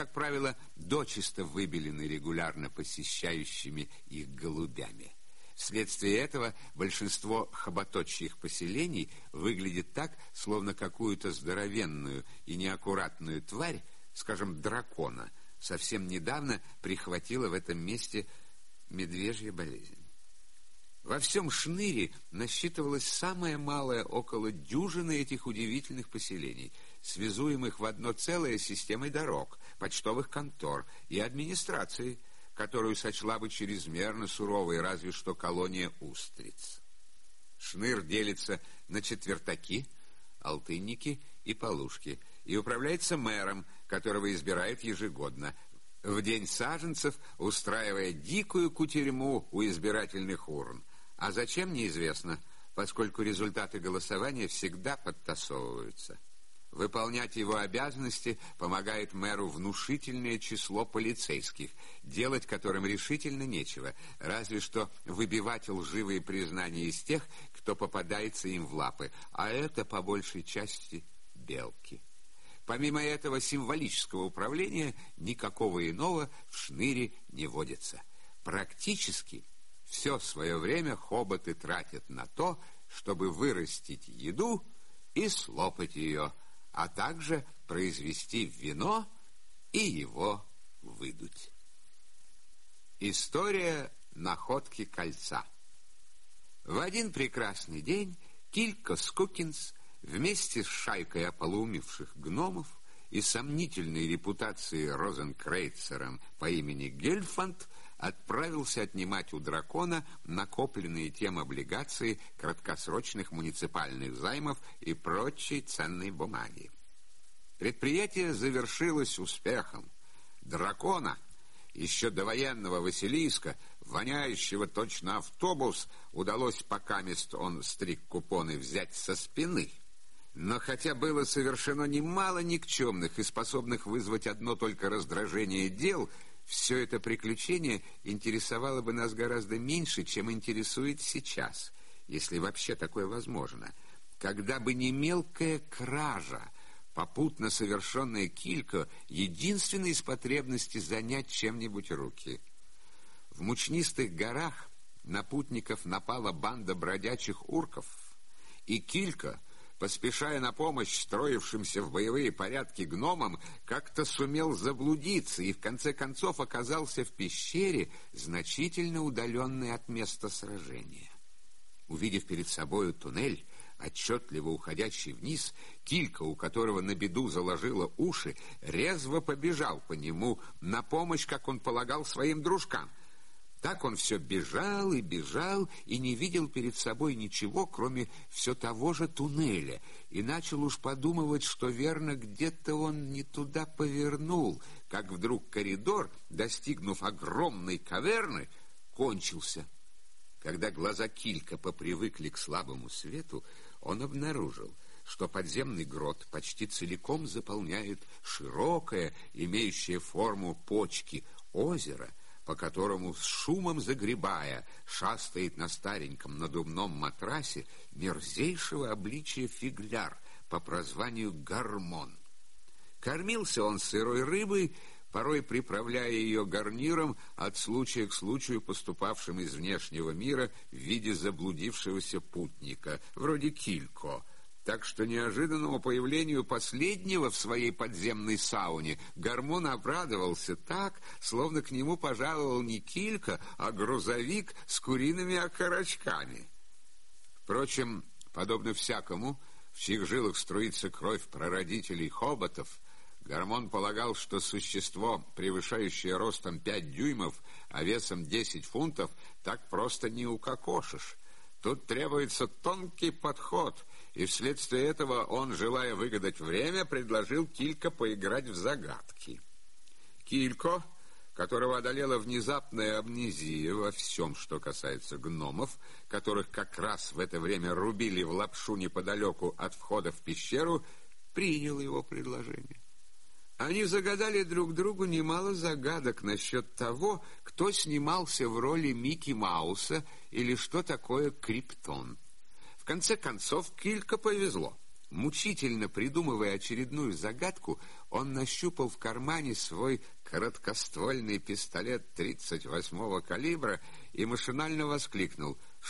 как правило, дочисто выбелены регулярно посещающими их голубями. Вследствие этого большинство хоботочьих поселений выглядит так, словно какую-то здоровенную и неаккуратную тварь, скажем, дракона, совсем недавно прихватила в этом месте медвежья болезнь. Во всем Шныре насчитывалось самое малое около дюжины этих удивительных поселений, связуемых в одно целое системой дорог, почтовых контор и администрации, которую сочла бы чрезмерно суровой разве что колония устриц. Шныр делится на четвертаки, алтынники и полушки, и управляется мэром, которого избирают ежегодно, в день саженцев устраивая дикую кутерьму у избирательных урн, а зачем, неизвестно, поскольку результаты голосования всегда подтасовываются. Выполнять его обязанности помогает мэру внушительное число полицейских, делать которым решительно нечего, разве что выбивать лживые признания из тех, кто попадается им в лапы, а это по большей части белки. Помимо этого символического управления никакого иного в шныре не водится. Практически все свое время хоботы тратят на то, чтобы вырастить еду и слопать ее, а также произвести вино и его выдуть. История находки кольца. В один прекрасный день Килька Скукинс вместе с шайкой ополоумевших гномов и сомнительной репутацией Розенкрейцером по имени Гельфанд отправился отнимать у дракона накопленные тем облигации краткосрочных муниципальных займов и прочей ценной бумаги. Предприятие завершилось успехом. Дракона, еще до военного Василиска, воняющего точно автобус, удалось пока мест он стриг купоны взять со спины. Но хотя было совершено немало никчемных и способных вызвать одно только раздражение дел – все это приключение интересовало бы нас гораздо меньше, чем интересует сейчас, если вообще такое возможно. Когда бы не мелкая кража, попутно совершенная килька, единственной из потребностей занять чем-нибудь руки. В мучнистых горах на путников напала банда бродячих урков, и килька — поспешая на помощь строившимся в боевые порядки гномам, как-то сумел заблудиться и в конце концов оказался в пещере, значительно удаленной от места сражения. Увидев перед собою туннель, отчетливо уходящий вниз, Килька, у которого на беду заложила уши, резво побежал по нему на помощь, как он полагал, своим дружкам. Так он все бежал и бежал и не видел перед собой ничего, кроме все того же туннеля, и начал уж подумывать, что верно где-то он не туда повернул, как вдруг коридор, достигнув огромной каверны, кончился. Когда глаза Килька попривыкли к слабому свету, он обнаружил, что подземный грот почти целиком заполняет широкое, имеющее форму почки, озеро — по которому с шумом загребая шастает на стареньком надувном матрасе мерзейшего обличия фигляр по прозванию Гормон. Кормился он сырой рыбой, порой приправляя ее гарниром от случая к случаю поступавшим из внешнего мира в виде заблудившегося путника, вроде килько – так что неожиданному появлению последнего в своей подземной сауне Гормон обрадовался так, словно к нему пожаловал не килька, а грузовик с куриными окорочками. Впрочем, подобно всякому, в чьих жилах струится кровь прародителей хоботов, Гормон полагал, что существо, превышающее ростом пять дюймов, а весом десять фунтов, так просто не укокошишь. Тут требуется тонкий подход — и вследствие этого он, желая выгадать время, предложил Килько поиграть в загадки. Килько, которого одолела внезапная амнезия во всем, что касается гномов, которых как раз в это время рубили в лапшу неподалеку от входа в пещеру, принял его предложение. Они загадали друг другу немало загадок насчет того, кто снимался в роли Микки Мауса или что такое криптон конце концов, Килька повезло. Мучительно придумывая очередную загадку, он нащупал в кармане свой короткоствольный пистолет 38-го калибра и машинально воскликнул —